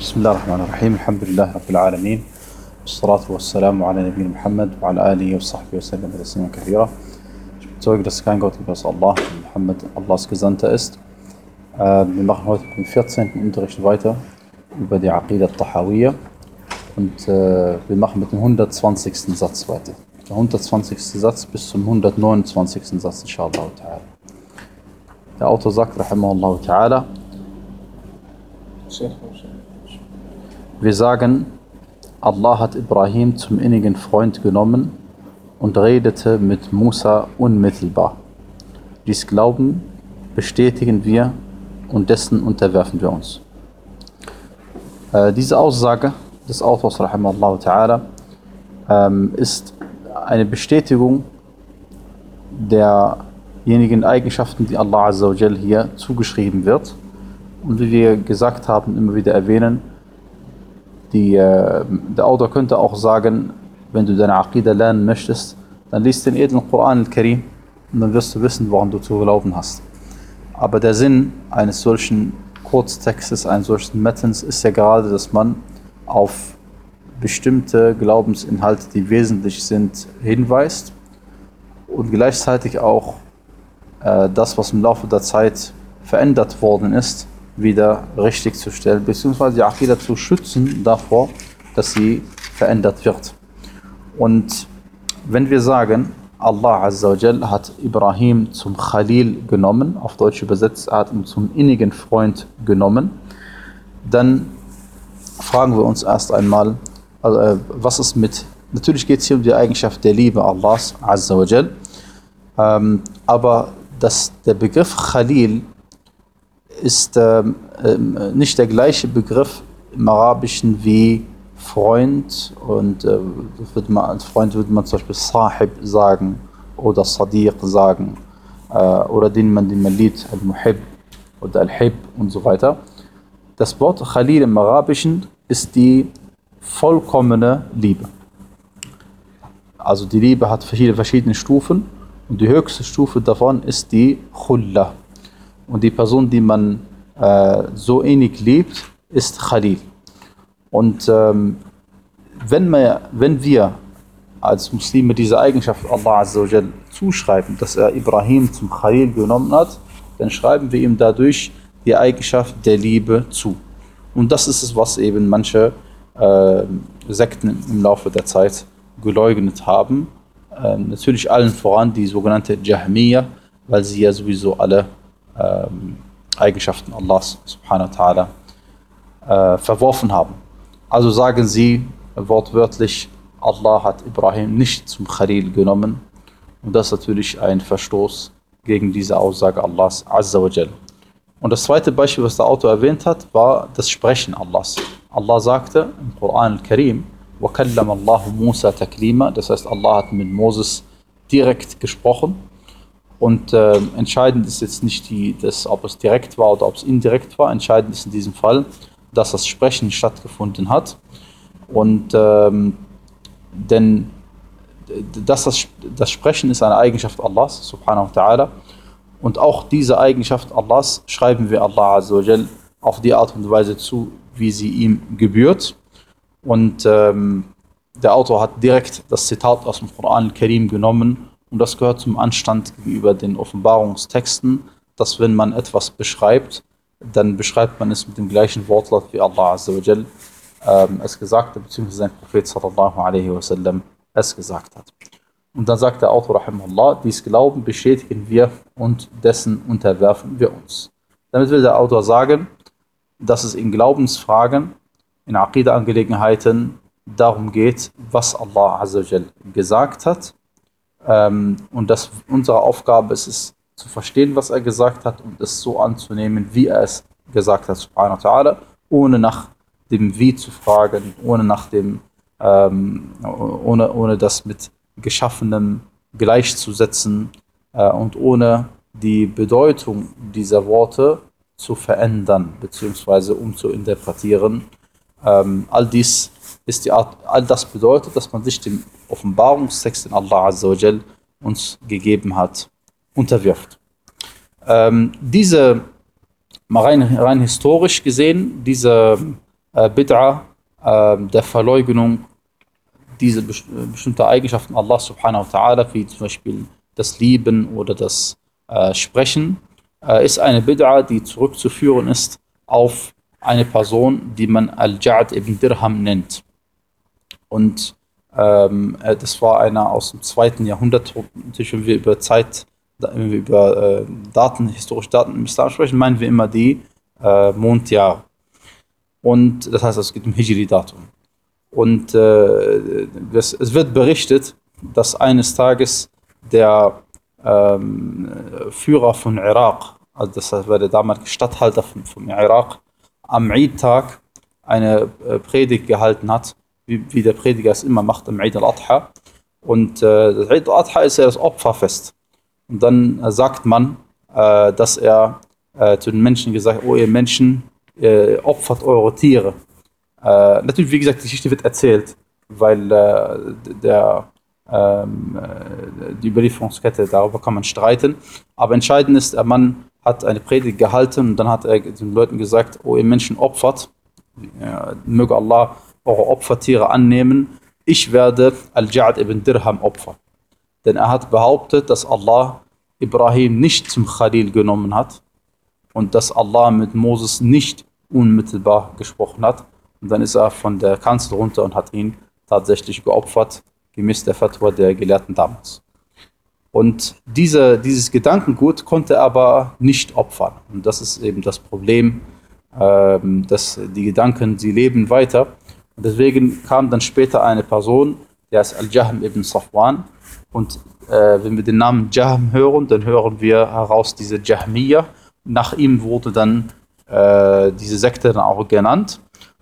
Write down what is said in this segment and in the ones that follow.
بسم الله الرحمن الرحيم الحمد لله رب العالمين والصلاة والسلام على نبينا محمد وعلى آله وصحبه وسلم تسليما كثيرا Ich bezeuge, dass kein Gott gibt außer Allah und Muhammad Allahs Gesandter ist. Äh, wir machen heute mit dem 14. Unterricht weiter über die Aqidah Tahawiyya und äh, wir machen mit dem 120. Satz weiter. Der 120. Satz bis zum 129. Satz, inshallah ta'ala. Der Autor sagt, rahimahullah ta'ala, wir sagen, Allah hat Ibrahim zum innigen Freund genommen und redete mit Musa unmittelbar. Dies Glauben bestätigen wir und dessen unterwerfen wir uns. Äh, diese Aussage des Autors ta'ala ähm, ist eine Bestätigung derjenigen Eigenschaften, die Allah Azza hier zugeschrieben wird. Und wie wir gesagt haben, immer wieder erwähnen, die, äh, der Autor könnte auch sagen, wenn du deine Aqidah lernen möchtest, dann liest den edlen Koran al-Karim und dann wirst du wissen, woran du zu glauben hast. Aber der Sinn eines solchen Kurztextes, eines solchen Mettens ist ja gerade, dass man auf bestimmte Glaubensinhalte, die wesentlich sind, hinweist und gleichzeitig auch äh, das, was im Laufe der Zeit verändert worden ist, wieder richtig zu stellen, beziehungsweise die Aqidah zu schützen davor, dass sie verändert wird. Und wenn wir sagen, Allah Azza wa Jal hat Ibrahim zum Khalil genommen, auf Deutsch übersetzt, er zum innigen Freund genommen, dann fragen wir uns erst einmal, äh, was ist mit, natürlich geht es hier um die Eigenschaft der Liebe Allahs Azza wa Jal, ähm, aber dass der Begriff Khalil ist ähm, äh, nicht der gleiche Begriff im Arabischen wie Freund und äh, wird man, als Freund würde man zum Beispiel Sahib sagen oder Sadiq sagen äh, oder den man, den man liebt, Al-Muhib oder Al-Hib und so weiter. Das Wort Khalil im Arabischen ist die vollkommene Liebe. Also die Liebe hat viele verschiedene Stufen und die höchste Stufe davon ist die Khulla. Und die Person, die man äh, so innig liebt, ist Khalil. Und ähm, wenn, wir, wenn wir als Muslime diese Eigenschaft Allah Azza wa Jal zuschreiben, dass er Ibrahim zum Khalil genommen hat, dann schreiben wir ihm dadurch die Eigenschaft der Liebe zu. Und das ist es, was eben manche äh, Sekten im Laufe der Zeit geleugnet haben. Äh, natürlich allen voran die sogenannte Jahmiya, weil sie ja sowieso alle ähm, Eigenschaften Allahs subhanahu wa ta'ala äh, verworfen haben. Also sagen sie wortwörtlich, Allah hat Ibrahim nicht zum Khalil genommen. Und das ist natürlich ein Verstoß gegen diese Aussage Allahs Azza wa Jal. Und das zweite Beispiel, was der Autor erwähnt hat, war das Sprechen Allahs. Allah sagte im Koran al-Karim, وَكَلَّمَ اللَّهُ مُوسَى تَكْلِيمًا Das heißt, Allah hat mit Moses direkt gesprochen. Und äh, entscheidend ist jetzt nicht, die, das, ob es direkt war oder ob es indirekt war. Entscheidend ist in diesem Fall, dass das Sprechen stattgefunden hat. Und ähm, denn dass das, das Sprechen ist eine Eigenschaft Allahs, subhanahu wa ta'ala. Und auch diese Eigenschaft Allahs schreiben wir Allah Azza auf die Art und Weise zu, wie sie ihm gebührt. Und ähm, der Autor hat direkt das Zitat aus dem Koran al-Karim genommen und das gehört zum Anstand gegenüber den Offenbarungstexten, dass wenn man etwas beschreibt, dann beschreibt man es mit dem gleichen Wortlaut wie Allah Azza wa Jal, ähm, es gesagt hat, beziehungsweise sein Prophet sallallahu alaihi wasallam es gesagt hat. Und dann sagt der Autor, rahimahullah, dies Glauben bestätigen wir und dessen unterwerfen wir uns. Damit will der Autor sagen, dass es in Glaubensfragen, in Aqidah-Angelegenheiten darum geht, was Allah Azza wa Jal gesagt hat und dass unsere Aufgabe ist es, zu verstehen, was er gesagt hat und es so anzunehmen, wie er es gesagt hat, subhanahu wa ta'ala, ohne nach dem Wie zu fragen, ohne nach dem, ähm, ohne, ohne das mit Geschaffenem gleichzusetzen äh, und ohne die Bedeutung dieser Worte zu verändern, beziehungsweise umzuinterpretieren. Ähm, all dies ist die Art, all das bedeutet, dass man sich dem Offenbarungstext, den Allah Azza wa Jal uns gegeben hat, unterwirft. Ähm, diese, mal rein, rein historisch gesehen, diese, äh, äh, Bid'a äh, der Verleugnung diese best bestimmte Eigenschaften Allah subhanahu wa ta'ala, wie zum Beispiel das Lieben oder das äh, Sprechen, äh, ist eine Bid'a, die zurückzuführen ist auf eine Person, die man Al-Ja'ad ibn Dirham nennt. Und ähm, äh, das war einer aus dem zweiten Jahrhundert. Natürlich, wenn wir über Zeit, wenn wir über äh, Daten, historische Daten im Islam sprechen, meinen wir immer die äh, Mondjahre. Und das heißt, es geht um Hijri-Datum. Und äh, das, es wird berichtet, dass eines Tages der ähm, Führer von Irak, also das war der damalige Statthalter von, vom Irak, am Eid-Tag eine äh, Predigt gehalten hat, wie, wie, der Prediger es immer macht am Eid al-Adha. Und äh, das Eid al-Adha ist ja das Opferfest. Und dann äh, sagt man, äh, dass er äh, zu den Menschen gesagt hat, oh ihr Menschen, opfert eure Tiere. Äh, natürlich, wie gesagt, die Geschichte wird erzählt, weil der ähm, die Überlieferungskette, darüber kann man streiten. Aber entscheidend ist, der Mann hat eine Predigt gehalten und dann hat er den Leuten gesagt, oh ihr Menschen opfert, möge Allah eure Opfertiere annehmen, ich werde Al-Ja'ad ibn Dirham opfern. Denn er hat behauptet, dass Allah Ibrahim nicht zum Khalil genommen hat und dass Allah mit Moses nicht unmittelbar gesprochen hat. Und dann ist er von der Kanzel runter und hat ihn tatsächlich geopfert, gemäß der Fatwa der Gelehrten damals. Und diese, dieses Gedankengut konnte er aber nicht opfern. Und das ist eben das Problem, ähm, dass die Gedanken, sie leben weiter. Deswegen kam dann später eine Person, der ist Al-Jahm ibn Safwan. Und äh, wenn wir den Namen Jahm hören, dann hören wir heraus diese Jahmiya. Nach ihm wurde dann äh, diese Sekte dann auch genannt.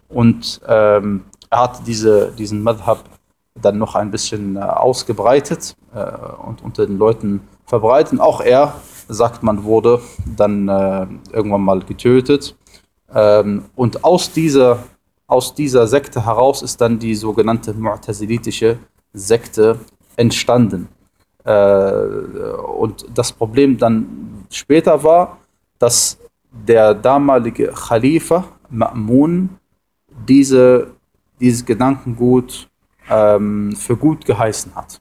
Und ähm, er hat diese, diesen Madhab dann noch ein bisschen äh, ausgebreitet äh, und unter den Leuten verbreitet. Auch er, sagt man, wurde dann äh, irgendwann mal getötet. Ähm, und aus dieser, aus dieser Sekte heraus ist dann die sogenannte Mu'tazilitische Sekte entstanden. Äh, und das Problem dann später war, dass der damalige Khalifa Ma'mun diese, dieses Gedankengut ähm, für gut geheißen hat.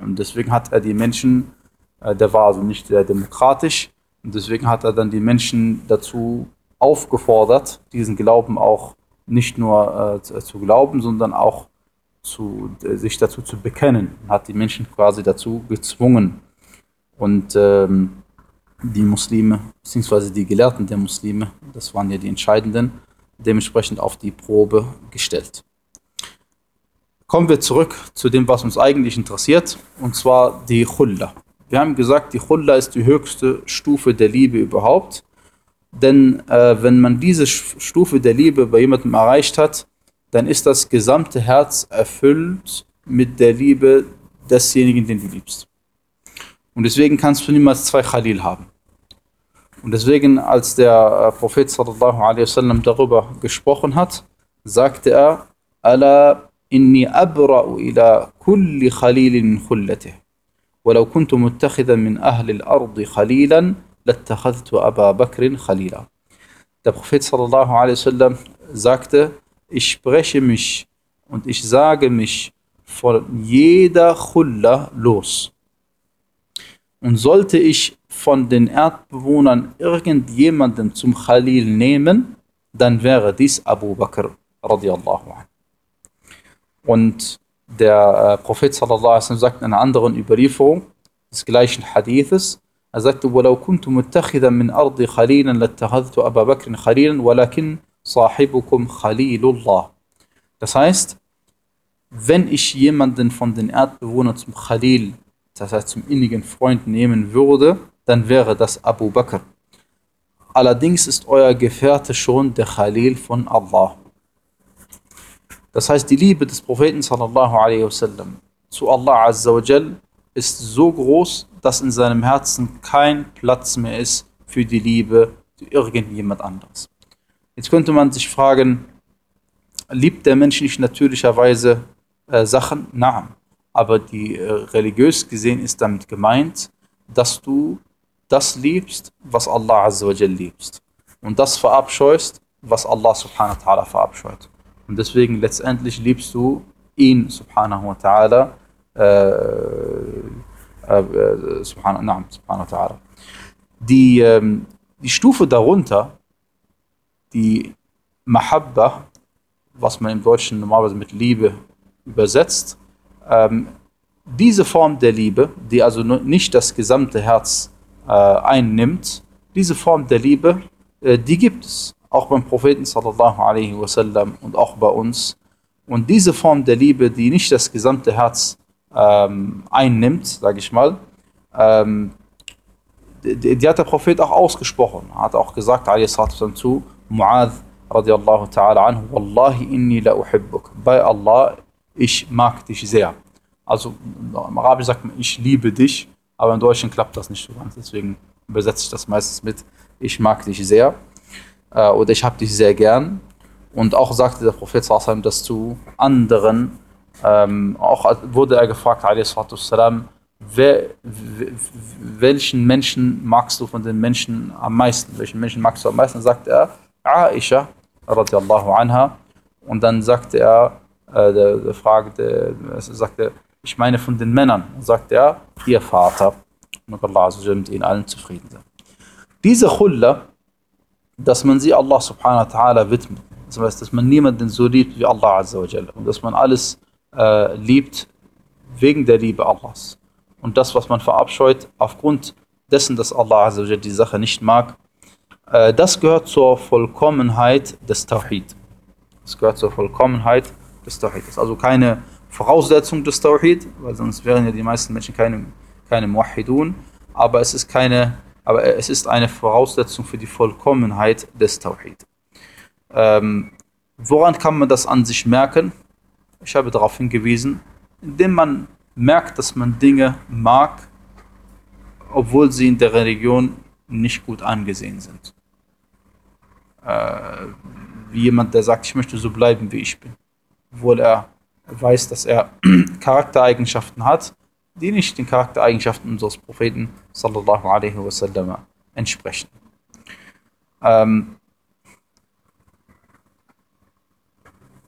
Und deswegen hat er die Menschen, äh, der war also nicht sehr demokratisch, und deswegen hat er dann die Menschen dazu aufgefordert, diesen Glauben auch nicht nur äh, zu glauben, sondern auch zu, äh, sich dazu zu bekennen. Hat die Menschen quasi dazu gezwungen. Und ähm, die Muslime, beziehungsweise die Gelehrten der Muslime, das waren ja die Entscheidenden, dementsprechend auf die Probe gestellt. Kommen wir zurück zu dem, was uns eigentlich interessiert, und zwar die Chulla. Wir haben gesagt, die Chulla ist die höchste Stufe der Liebe überhaupt. Denn äh, wenn man diese Stufe der Liebe bei jemandem erreicht hat, dann ist das gesamte Herz erfüllt mit der Liebe desjenigen, den du liebst. Und deswegen kannst du niemals zwei Khalil haben. Und deswegen, als der äh, Prophet sallallahu alaihi wasallam darüber gesprochen hat, sagte er, Ala إني أبرأ إلى كل خليل من خلته ولو كنت متخذا من أهل الأرض خليلا لاتخذت أبا بكر خليلا Der Prophet sallallahu alaihi wasallam sagte, ich spreche mich und ich sage mich von jeder Chulla los. Und sollte ich von den Erdbewohnern irgendjemanden zum Khalil nehmen, dann wäre dies Abu Bakr radiallahu anh. Und der äh, Prophet sallallahu alaihi wasallam sagt in einer anderen Überlieferung des gleichen Hadithes, er sagte, وَلَوْ كُنْتُ مُتَّخِذًا مِنْ أَرْضِ خَلِيلًا لَاتَّخَذْتُ أَبَا بَكْرٍ خَلِيلًا وَلَكِنْ صَاحِبُكُمْ خَلِيلُ اللَّهِ Das heißt, wenn ich jemanden von den Erdbewohnern zum Khalil, das heißt zum innigen Freund nehmen würde, dann wäre das Abu Bakr. Allerdings ist euer Gefährte schon der Khalil von Allah. Das heißt, die Liebe des Propheten sallallahu alaihi wasallam zu Allah azza wa jal ist so groß, dass in seinem Herzen kein Platz mehr ist für die Liebe zu irgendjemand anderes. Jetzt könnte man sich fragen, liebt der Mensch nicht natürlicherweise äh, Sachen? Nein. Aber die äh, religiös gesehen ist damit gemeint, dass du das liebst, was Allah Azza liebst. Und das verabscheust, was Allah subhanahu wa ta'ala verabscheut. Und deswegen letztendlich liebst du ihn subhanahu wa ta'ala äh, äh, subhanahu, na, subhanahu wa ta'ala. Die, ähm, Stufe darunter, die Mahabba, was man im Deutschen normalerweise mit Liebe übersetzt, ähm, diese Form der Liebe, die also nicht das gesamte Herz äh, einnimmt, diese Form der Liebe, äh, die gibt es. Auch beim Propheten sallallahu alaihi wasallam und auch bei uns. Und diese Form der Liebe, die nicht das gesamte Herz ähm, einnimmt, sage ich mal, ähm, die, die, hat der Prophet auch ausgesprochen. Hat auch gesagt, zu Mu'adh radiallahu ta'ala anhu, Wallahi inni la uhibbuk. Bei Allah, ich mag dich sehr. Also im Arabisch sagt man, ich liebe dich, aber im Deutschen klappt das nicht so ganz. Deswegen übersetze ich das meistens mit, ich mag dich sehr äh, oder ich habe dich sehr gern. Und auch sagte der Prophet das zu anderen, ähm, auch wurde er gefragt, wer, welchen Menschen magst du von den Menschen am meisten? Welchen Menschen magst du am meisten? Sagt er, Aisha, radiallahu anha. Und dann sagte er, äh, der, der fragte, sagte, ich meine von den Männern. Dann sagt er, ihr Vater. Und Allah mit ihnen allen zufrieden sein. Diese Chulla, dass man sie Allah subhanahu wa ta'ala widmet. Das heißt, dass man niemanden so liebt wie Allah azza wa jalla. Und dass man alles äh, liebt wegen der Liebe Allahs. Und das, was man verabscheut, aufgrund dessen, dass Allah die Sache nicht mag, äh, das gehört zur Vollkommenheit des Tawhid. Das gehört zur Vollkommenheit des Tawhid. Das ist also keine Voraussetzung des Tawhid, weil sonst wären ja die meisten Menschen keine, keine Muwahhidun, aber es ist keine aber es ist eine Voraussetzung für die Vollkommenheit des Tawhid. Ähm, woran kann man das an sich merken? Ich habe darauf hingewiesen, indem man merkt, dass man Dinge mag, obwohl sie in der Religion nicht gut angesehen sind. Äh, wie jemand, der sagt, ich möchte so bleiben, wie ich bin. Obwohl er weiß, dass er Charaktereigenschaften hat, die nicht den Charaktereigenschaften unseres Propheten sallallahu alaihi wasallam entsprechen. Ähm,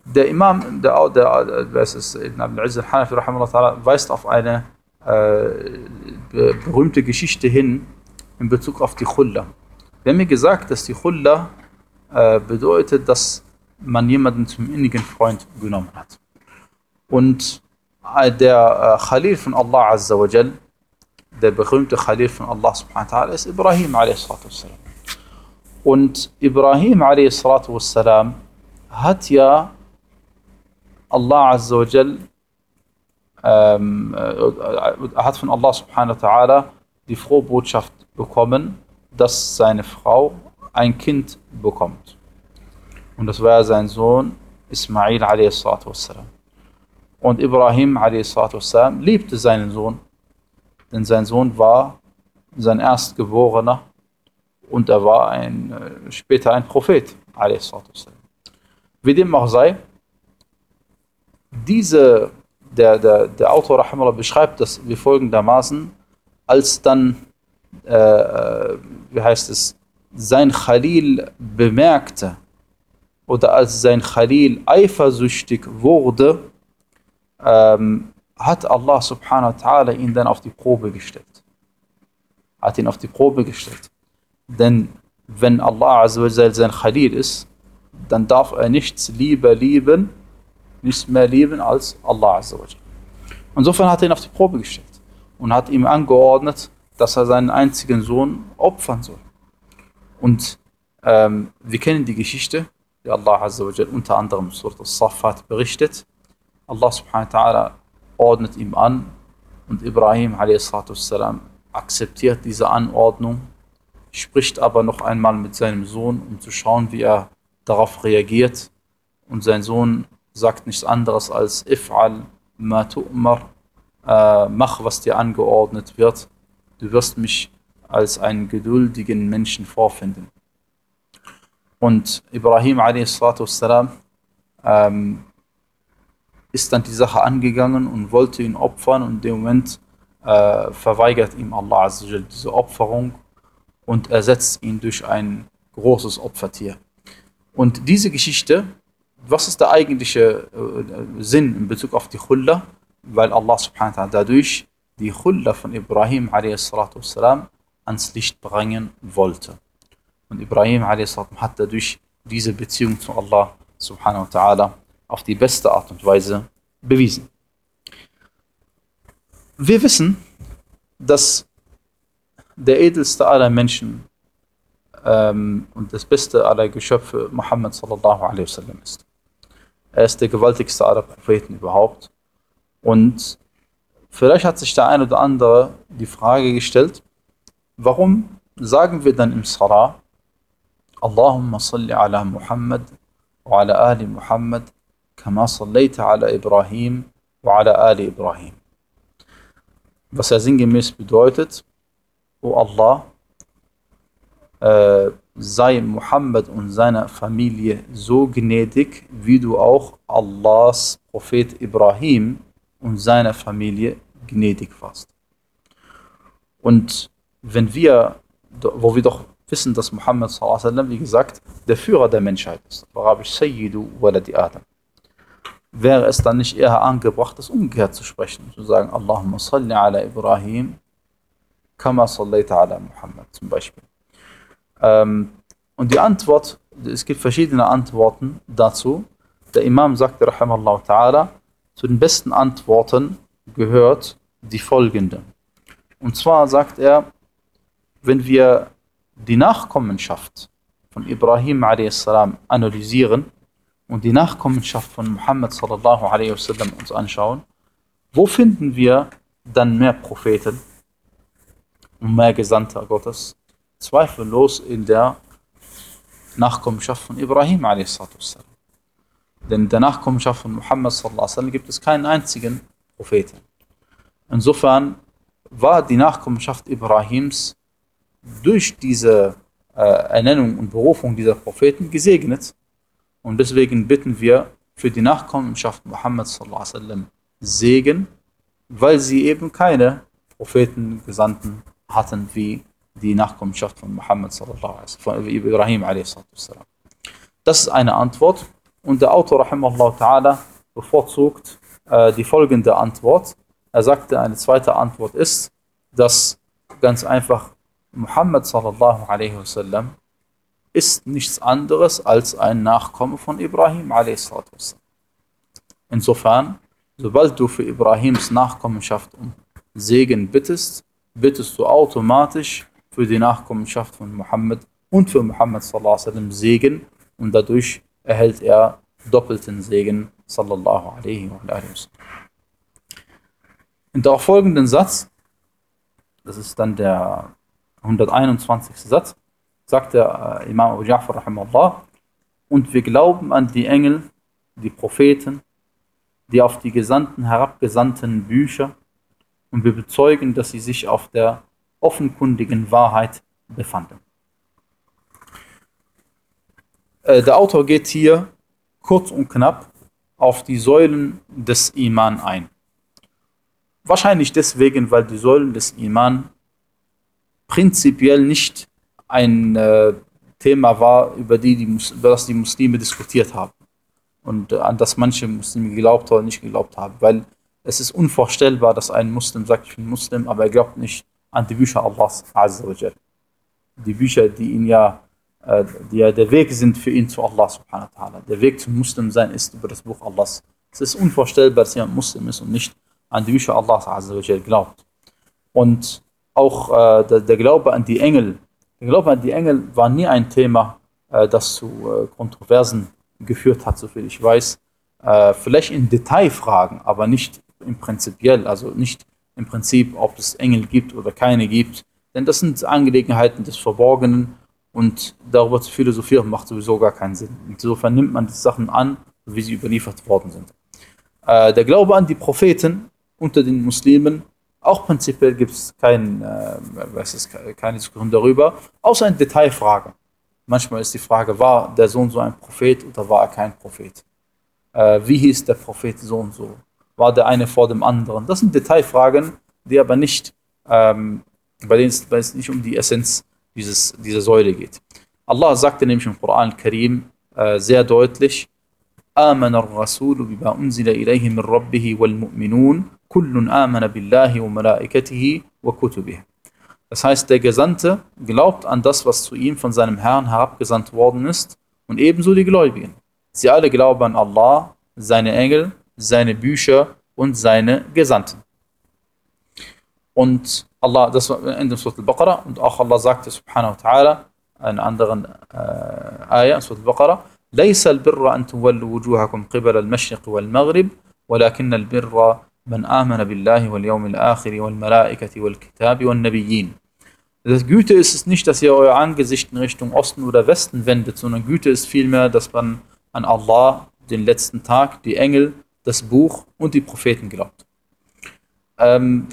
der Imam, der, der, der ist Ibn Abdul Aziz al-Hanafi weist auf eine äh, berühmte Geschichte hin in Bezug auf die Khulla. Wir haben mir gesagt, dass die Khulla äh, bedeutet, dass man jemanden zum innigen Freund genommen hat. Und der äh, Khalil von Allah Azza wa Jal, der berühmte Khalil von Allah subhanahu wa ta'ala, ist Ibrahim a.s. Und Ibrahim a.s. hat ja Allah Azza wa Jal, ähm, äh, hat von Allah subhanahu wa ta'ala die frohe Botschaft bekommen, dass seine Frau ein Kind bekommt. Und das war sein Sohn Ismail a.s. Und Ibrahim a.s. liebte seinen Sohn, denn sein Sohn war sein Erstgeborener und er war ein, äh, später ein Prophet a.s. Wie dem auch sei, diese, der, der, der Autor Rahimullah beschreibt das wie folgendermaßen, als dann, äh, äh, wie heißt es, sein Khalil bemerkte oder als sein Khalil eifersüchtig wurde, ähm, hat Allah subhanahu wa ta'ala ihn dann auf die Probe gestellt. Hat ihn auf die Probe gestellt. Denn wenn Allah sein Khalil ist, dann darf er nichts lieber lieben, nichts mehr leben als Allah Azza wa Insofern hat er ihn auf die Probe gestellt und hat ihm angeordnet, dass er seinen einzigen Sohn opfern soll. Und ähm, wir kennen die Geschichte, die Allah unter anderem Surat al-Safat berichtet. Allah subhanahu wa ta'ala ordnet ihm an und Ibrahim a.s. akzeptiert diese Anordnung, spricht aber noch einmal mit seinem Sohn, um zu schauen, wie er darauf reagiert. Und sein Sohn sagt nichts anderes als if'al ma tu'mar, äh, mach, was dir angeordnet wird. Du wirst mich als einen geduldigen Menschen vorfinden. Und Ibrahim a.s. Ähm, ist dann die Sache angegangen und wollte ihn opfern und in dem Moment äh, verweigert ihm Allah diese Opferung und ersetzt ihn durch ein großes Opfertier. Und diese Geschichte was ist der eigentliche äh, äh, Sinn in Bezug auf die Chulla? Weil Allah subhanahu wa ta'ala dadurch die Chulla von Ibrahim a.s. ans Licht bringen wollte. Und Ibrahim a.s. hat dadurch diese Beziehung zu Allah subhanahu wa ta'ala auf die beste Art und Weise bewiesen. Wir wissen, dass der edelste aller Menschen ähm, und das beste aller Geschöpfe Muhammad sallallahu alaihi wasallam ist. Er ist der gewaltigste aller Propheten überhaupt. Und vielleicht hat sich der ein oder andere die Frage gestellt, warum sagen wir dann im Salah, Allahumma salli ala Muhammad wa ala ali Muhammad kama sallaita ala Ibrahim wa ala ali Ibrahim. Was er sinngemäß bedeutet, O Allah, äh, sei Muhammad und seiner Familie so gnädig, wie du auch Allahs Prophet Ibrahim und seiner Familie gnädig warst. Und wenn wir, wo wir doch wissen, dass Muhammad wie gesagt, der Führer der Menschheit ist, Sayyidu Waladi Adam, wäre es dann nicht eher angebracht, das umgekehrt zu sprechen, zu sagen, Allahumma salli ala Ibrahim, kama sallaita ala Muhammad zum Beispiel. Ähm, und die Antwort, es gibt verschiedene Antworten dazu. Der Imam sagte, rahimallahu ta'ala, zu den besten Antworten gehört die folgende. Und zwar sagt er, wenn wir die Nachkommenschaft von Ibrahim a.s. analysieren und die Nachkommenschaft von Muhammad sallallahu alaihi wasallam uns anschauen, wo finden wir dann mehr Propheten und mehr Gesandter Gottes? Zweifellos in der Nachkommenschaft von Ibrahim a.s. Denn in der Nachkommenschaft von Muhammad sallam, gibt es keinen einzigen Propheten. Insofern war die Nachkommenschaft Ibrahims durch diese äh, Ernennung und Berufung dieser Propheten gesegnet. Und deswegen bitten wir für die Nachkommenschaft Muhammad sallam, Segen, weil sie eben keine Propheten, Gesandten hatten wie die Nachkommenschaft von Muhammad sallallahu alaihi von Ibrahim a.s. Das ist eine Antwort und der Autor rahimahullah ta'ala bevorzugt äh, die folgende Antwort. Er sagte, eine zweite Antwort ist, dass ganz einfach Muhammad sallallahu alaihi wasallam ist nichts anderes als ein Nachkomme von Ibrahim a.s. Insofern, sobald du für Ibrahims Nachkommenschaft um Segen bittest, bittest du automatisch für die Nachkommenschaft von Muhammad und für Muhammad sallallahu alaihi wasallam Segen und dadurch erhält er doppelten Segen sallallahu alaihi wasallam. In der folgenden Satz, das ist dann der 121. Satz, sagt der äh, Imam Abu Ja'far rahimahullah, und wir glauben an die Engel, die Propheten, die auf die Gesandten herabgesandten Bücher und wir bezeugen, dass sie sich auf der offenkundigen Wahrheit befanden. Äh, der Autor geht hier kurz und knapp auf die Säulen des Iman ein. Wahrscheinlich deswegen, weil die Säulen des Iman prinzipiell nicht ein äh, Thema war, über, die die, über das die Muslime diskutiert haben und äh, an das manche Muslime geglaubt oder nicht geglaubt haben, weil es ist unvorstellbar, dass ein Muslim sagt, ich bin Muslim, aber er glaubt nicht an die Bücher Allahs Azzawajal. Die Bücher, die ihn ja, äh, die ja der Weg sind für ihn zu Allah subhanahu wa ta'ala. Der Weg zum Muslim sein ist über das Buch Allahs. Es ist unvorstellbar, dass jemand Muslim ist und nicht an die Bücher Allahs Azzawajal glaubt. Und auch äh, der, der, Glaube an die Engel, der Glaube an die Engel war nie ein Thema, äh, das zu äh, Kontroversen geführt hat, soviel ich weiß. Äh, vielleicht in Detailfragen, aber nicht im Prinzipiell, also nicht im Prinzip, ob es Engel gibt oder keine gibt. Denn das sind Angelegenheiten des Verborgenen und darüber zu philosophieren macht sowieso gar keinen Sinn. Insofern nimmt man die Sachen an, wie sie überliefert worden sind. Äh, der Glaube an die Propheten unter den Muslimen, auch prinzipiell gibt es kein, äh, keine Diskussion darüber, außer eine Detailfrage. Manchmal ist die Frage, war der Sohn so ein Prophet oder war er kein Prophet? Äh, wie hieß der Prophet so und so? war der eine vor dem anderen. Das sind Detailfragen, die aber nicht, ähm, bei denen es, nicht um die Essenz dieses, dieser Säule geht. Allah sagte nämlich im Koran Karim, äh, sehr deutlich, آمن الرسول بما أنزل إليه من ربه والمؤمنون كل آمن بالله وملائكته وكتبه Das heißt, der Gesandte glaubt an das, was zu ihm von seinem Herrn herabgesandt worden ist, und ebenso die Gläubigen. Sie alle glauben an Allah, seine Engel, seine Bücher und seine Gesandten. Und Allah, das war in dem Surah al-Baqarah, und auch Allah sagte subhanahu wa ta'ala, in anderen äh, Ayah, Surah al-Baqarah, ليس البر أن تولوا وجوهكم قبل المشرق والمغرب ولكن البر من آمن بالله واليوم الآخر والملائكة والكتاب والنبيين Das Güte ist es nicht, dass ihr euer Angesicht in Richtung Osten oder Westen wendet, sondern Güte ist vielmehr, dass man an Allah, den letzten Tag, die Engel, das Buch und die Propheten glaubt. Ähm,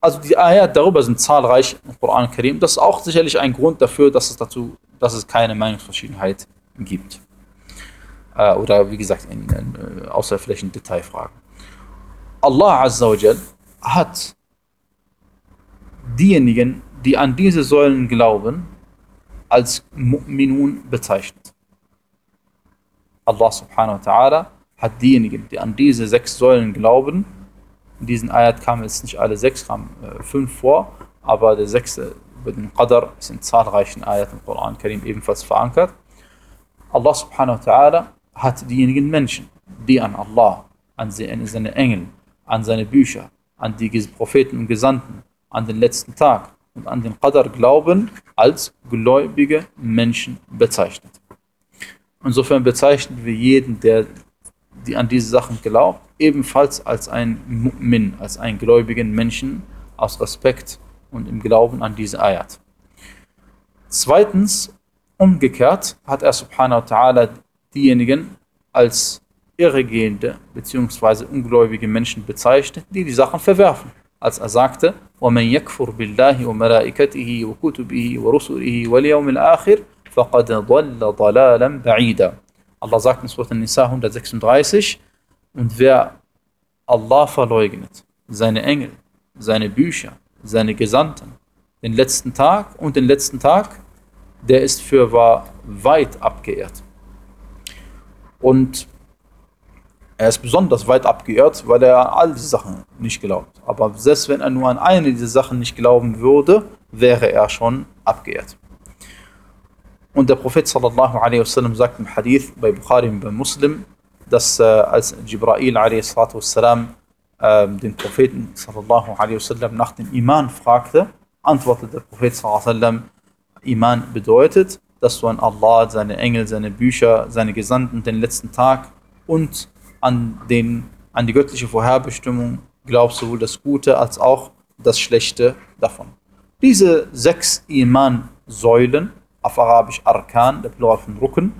also die Ayat darüber sind zahlreich im Koran Karim. Das ist auch sicherlich ein Grund dafür, dass es dazu, dass es keine Meinungsverschiedenheit gibt. Äh, oder wie gesagt, in, in, äh, außer vielleicht in Detailfragen. Allah Azza wa Jal hat diejenigen, die an diese Säulen glauben, als Mu'minun bezeichnet. Allah subhanahu wa ta'ala hat diejenigen, die an diese sechs Säulen glauben, in diesen Ayat kamen jetzt nicht alle sechs, kamen äh, fünf vor, aber der sechste über den Qadr ist in zahlreichen Ayat im Koran Karim ebenfalls verankert. Allah subhanahu wa ta'ala hat diejenigen Menschen, die an Allah, an seine Engel, an seine Bücher, an die Propheten und Gesandten, an den letzten Tag und an den Qadar glauben, als gläubige Menschen bezeichnet. Insofern bezeichnen wir jeden, der die an diese Sachen glaubt, ebenfalls als ein Mu'min, als einen gläubigen Menschen aus Respekt und im Glauben an diese Ayat. Zweitens, umgekehrt hat er subhanahu wa ta'ala diejenigen als irregehende bzw. ungläubige Menschen bezeichnet, die die Sachen verwerfen. Als er sagte, وَمَنْ يَكْفُرْ بِاللَّهِ وَمَلَائِكَتِهِ وَكُتُبِهِ وَرُسُلِهِ وَالْيَوْمِ الْآخِرِ فَقَدْ ضَلَّ ضَلَالًا بَعِيدًا Allah sagt in Surah Nisa 136, und wer Allah verleugnet, seine Engel, seine Bücher, seine Gesandten, den letzten Tag und den letzten Tag, der ist für wahr weit abgeehrt. Und er ist besonders weit abgeirrt, weil er an all diese Sachen nicht glaubt. Aber selbst wenn er nur an eine dieser Sachen nicht glauben würde, wäre er schon abgeirrt. Und der Prophet sallallahu alaihi wasallam sagt im Hadith bei Bukhari und bei Muslim, dass äh, als Jibrail alaihi wasallam äh, den Propheten sallallahu alaihi wasallam nach dem Iman fragte, antwortete der Prophet sallallahu alaihi wasallam, Iman bedeutet, dass du an Allah, seine Engel, seine Bücher, seine Gesandten, den letzten Tag und an, den, an die göttliche Vorherbestimmung glaubst, sowohl das Gute als auch das Schlechte davon. Diese sechs Iman-Säulen, auf Arabisch Arkan, der Plural von Rücken,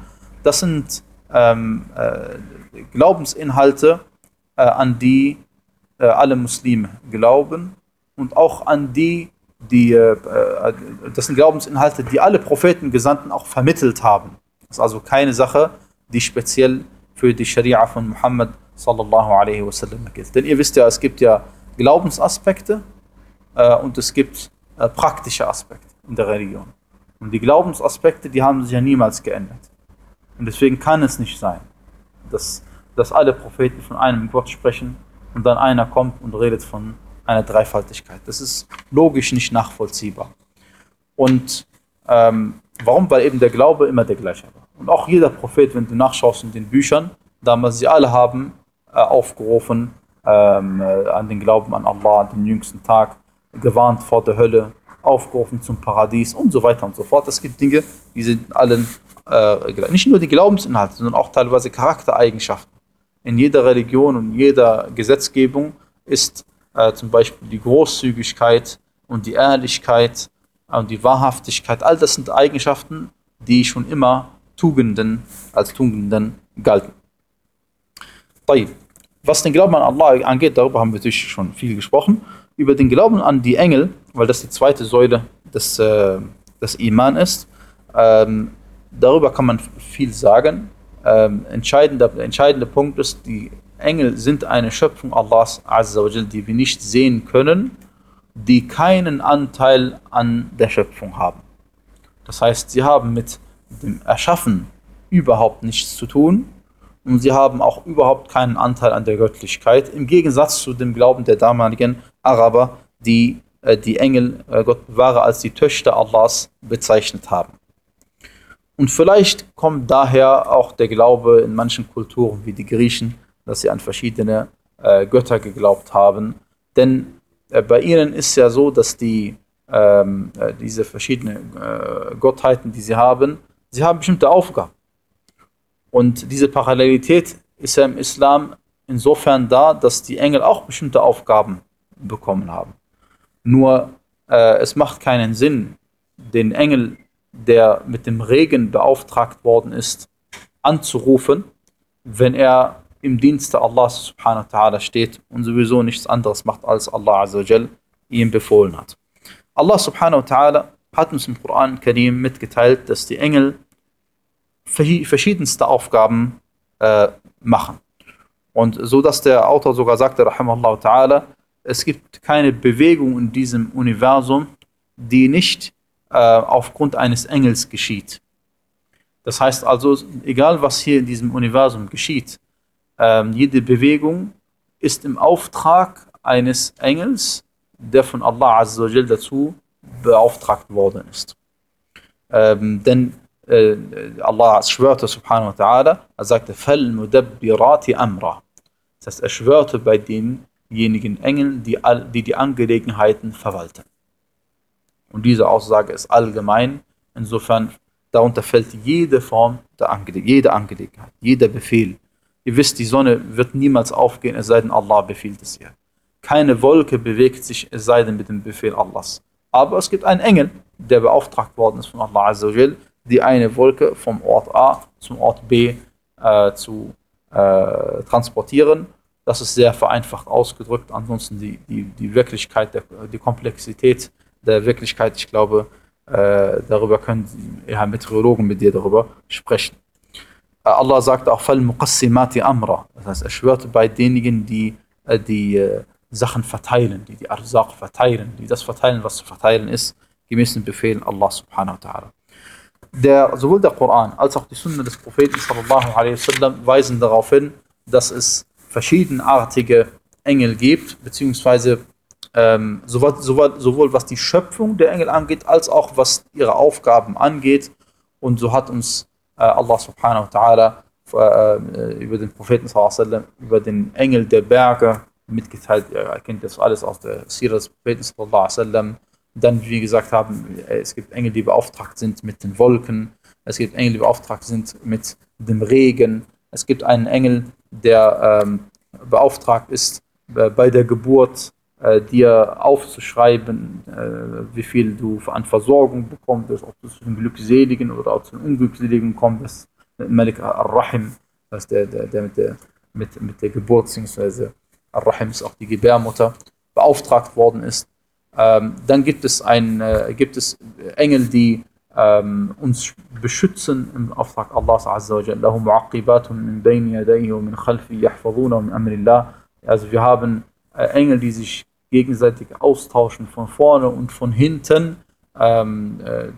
das sind ähm, äh, Glaubensinhalte, äh, an die äh, alle Muslime glauben und auch an die die, äh, äh, das sind Glaubensinhalte, die alle Propheten, Gesandten auch vermittelt haben. Das ist also keine Sache, die speziell für die Scharia von Muhammad sallallahu alaihi wasallam gilt. Denn ihr wisst ja, es gibt ja Glaubensaspekte äh, und es gibt praktische Aspekte in der Religion. Und die Glaubensaspekte, die haben sich ja niemals geändert. Und deswegen kann es nicht sein, dass, dass alle Propheten von einem Gott sprechen und dann einer kommt und redet von eine Dreifaltigkeit. Das ist logisch nicht nachvollziehbar. Und ähm, warum? Weil eben der Glaube immer der gleiche war. Und auch jeder Prophet, wenn du nachschaust in den Büchern, damals, sie alle haben äh, aufgerufen ähm, äh, an den Glauben an Allah, an den jüngsten Tag, gewarnt vor der Hölle, aufgerufen zum Paradies und so weiter und so fort. Es gibt Dinge, die sind allen, äh, nicht nur die Glaubensinhalte, sondern auch teilweise Charaktereigenschaften. In jeder Religion und jeder Gesetzgebung ist äh, zum Beispiel die Großzügigkeit und die Ehrlichkeit und die Wahrhaftigkeit, all das sind Eigenschaften, die schon immer Tugenden als Tugenden galten. Was den Glauben an Allah angeht, darüber haben wir natürlich schon viel gesprochen. Über den Glauben an die Engel, weil das die zweite Säule des, äh, des Iman ist, ähm, darüber kann man viel sagen. Ähm, entscheidender, der entscheidende Punkt ist, die Engel sind eine Schöpfung Allahs, Azzawajal, die wir nicht sehen können, die keinen Anteil an der Schöpfung haben. Das heißt, sie haben mit dem Erschaffen überhaupt nichts zu tun und sie haben auch überhaupt keinen Anteil an der Göttlichkeit, im Gegensatz zu dem Glauben der damaligen Araber, die die Engel, äh, Gott bewahre, als die Töchter Allahs bezeichnet haben. Und vielleicht kommt daher auch der Glaube in manchen Kulturen wie die Griechen, dass sie an verschiedene äh, Götter geglaubt haben. Denn äh, bei ihnen ist ja so, dass die ähm, äh, diese verschiedenen äh, Gottheiten, die sie haben, sie haben bestimmte Aufgaben. Und diese Parallelität ist ja im Islam insofern da, dass die Engel auch bestimmte Aufgaben bekommen haben. Nur äh, es macht keinen Sinn, den Engel, der mit dem Regen beauftragt worden ist, anzurufen, wenn er im Dienste Allahs subhanahu wa ta'ala steht und sowieso nichts anderes macht, als Allah azawajal ihm befohlen hat. Allah subhanahu wa ta'ala hat uns im Koran Karim mitgeteilt, dass die Engel verschiedenste Aufgaben äh, machen. Und so dass der Autor sogar sagte, rahimahullah ta'ala, es gibt keine Bewegung in diesem Universum, die nicht äh, aufgrund eines Engels geschieht. Das heißt also, egal was hier in diesem Universum geschieht, äh, jede Bewegung ist im Auftrag eines Engels, der von Allah Azza wa dazu beauftragt worden ist. Ähm, denn äh, Allah schwörte subhanahu wa ta'ala, er sagte, فَالْمُدَبِّرَاتِ amra. Das heißt, er schwörte bei denjenigen Engeln, die, die die Angelegenheiten verwalten. Und diese Aussage ist allgemein, insofern darunter fällt jede Form der Angele jede Angelegenheit, jeder Befehl. Ihr wisst, die Sonne wird niemals aufgehen, es sei denn, Allah befiehlt es ihr. Keine Wolke bewegt sich, es sei denn mit dem Befehl Allahs. Aber es gibt einen Engel, der beauftragt worden ist von Allah Azzawajal, die eine Wolke vom Ort A zum Ort B äh, zu äh, transportieren. Das ist sehr vereinfacht ausgedrückt. Ansonsten die, die, die Wirklichkeit, der, die Komplexität der Wirklichkeit, ich glaube, äh, darüber können ja, Meteorologen mit dir darüber sprechen. Äh, Allah sagt auch, muqassimati amra. Das heißt, er schwört bei denjenigen, die äh, die äh, Sachen verteilen, die die Arzaq verteilen, die das verteilen, was zu verteilen ist, gemäß den Befehlen Allah subhanahu wa ta'ala der, sowohl der Koran als auch die Sunna des Propheten sallallahu alaihi wasallam weisen darauf hin, dass es verschiedenartige Engel gibt, beziehungsweise ähm, sowohl, sowohl, sowohl was die Schöpfung der Engel angeht, als auch was ihre Aufgaben angeht. Und so hat uns äh, Allah subhanahu wa ta'ala äh, über den Propheten wasallam, über den Engel der Berge mitgeteilt. Er kennt das alles aus der Sira des Propheten wasallam dann, wie gesagt haben, äh, es gibt Engel, die beauftragt sind mit den Wolken. Es gibt Engel, die beauftragt sind mit dem Regen. Es gibt einen Engel, der ähm, beauftragt ist, äh, bei der Geburt äh, dir aufzuschreiben, äh, wie viel du an Versorgung bekommst, ob du zu den Glückseligen oder zu den Unglückseligen kommst. Malik al-Rahim, das der, der, der, mit der mit, mit der Geburt, beziehungsweise Al-Rahim ist auch die Gebärmutter, beauftragt worden ist. Ähm, dann gibt es, ein, äh, gibt es Engel, die ähm, uns beschützen im Auftrag Allahs Azza wa Jalla. min bayni yadayhi min khalfi yahfazuna min amrillah. Also wir haben äh, Engel, die sich gegenseitig austauschen von vorne und von hinten. Ähm, äh,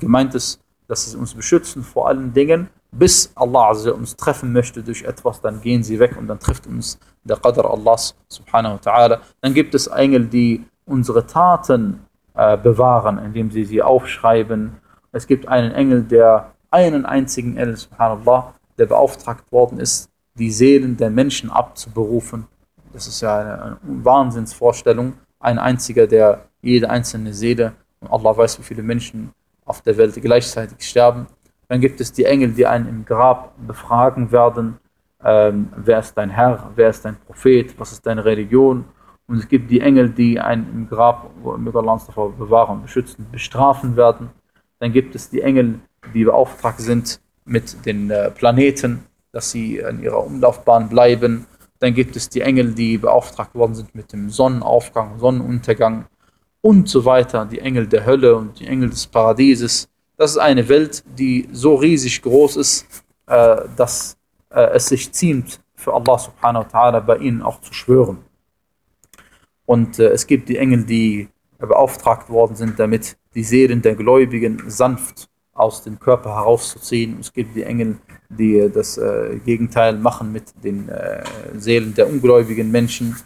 gemeint ist, dass sie uns beschützen vor allen Dingen, bis Allah Azza uns treffen möchte durch etwas, dann gehen sie weg und dann trifft uns der Qadr Allahs subhanahu wa ta'ala. Dann gibt es Engel, die unsere Taten äh, bewahren, indem sie sie aufschreiben. Es gibt einen Engel, der einen einzigen Engel, subhanallah, der beauftragt worden ist, die Seelen der Menschen abzuberufen. Das ist ja eine, eine Wahnsinnsvorstellung. Ein einziger, der jede einzelne Seele, und Allah weiß, wie viele Menschen auf der Welt gleichzeitig sterben. Dann gibt es die Engel, die einen im Grab befragen werden. Ähm, wer ist dein Herr? Wer ist dein Prophet? Was ist deine Religion? Und es gibt die Engel, die einen im Grab, mit Allah uns davor bewahren beschützen, bestrafen werden. Dann gibt es die Engel, die beauftragt sind mit den äh, Planeten, dass sie in ihrer Umlaufbahn bleiben. Dann gibt es die Engel, die beauftragt worden sind mit dem Sonnenaufgang, Sonnenuntergang und so weiter. Die Engel der Hölle und die Engel des Paradieses. Das ist eine Welt, die so riesig groß ist, äh, dass äh, es sich ziemt, für Allah subhanahu wa ta'ala bei ihnen auch zu schwören. Und es gibt die Engel, die beauftragt worden sind, damit die Seelen der Gläubigen sanft aus dem Körper herauszuziehen. Es gibt die Engel, die das äh, Gegenteil machen mit den äh, Seelen der ungläubigen Menschen.